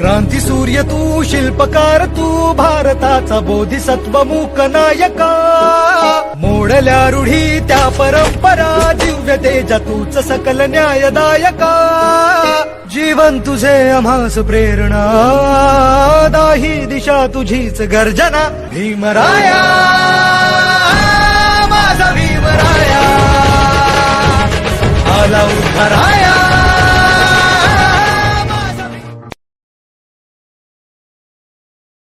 क्रांती सूर्य तू शिल्पकार तू भारताचा बोधिसत्व मूक नायका. मोडल्या रूढी त्या परंपरा दिव्य तेजा तूच सकल न्यायदायका. जीवन तुझे अमास प्रेरणा दाही दिशा तुझीच गर्जना. भीमराया माझा भीमराया. आला उभा